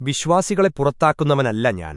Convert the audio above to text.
വിശ്വാസികളെ പുറത്താക്കുന്നവനല്ല ഞാൻ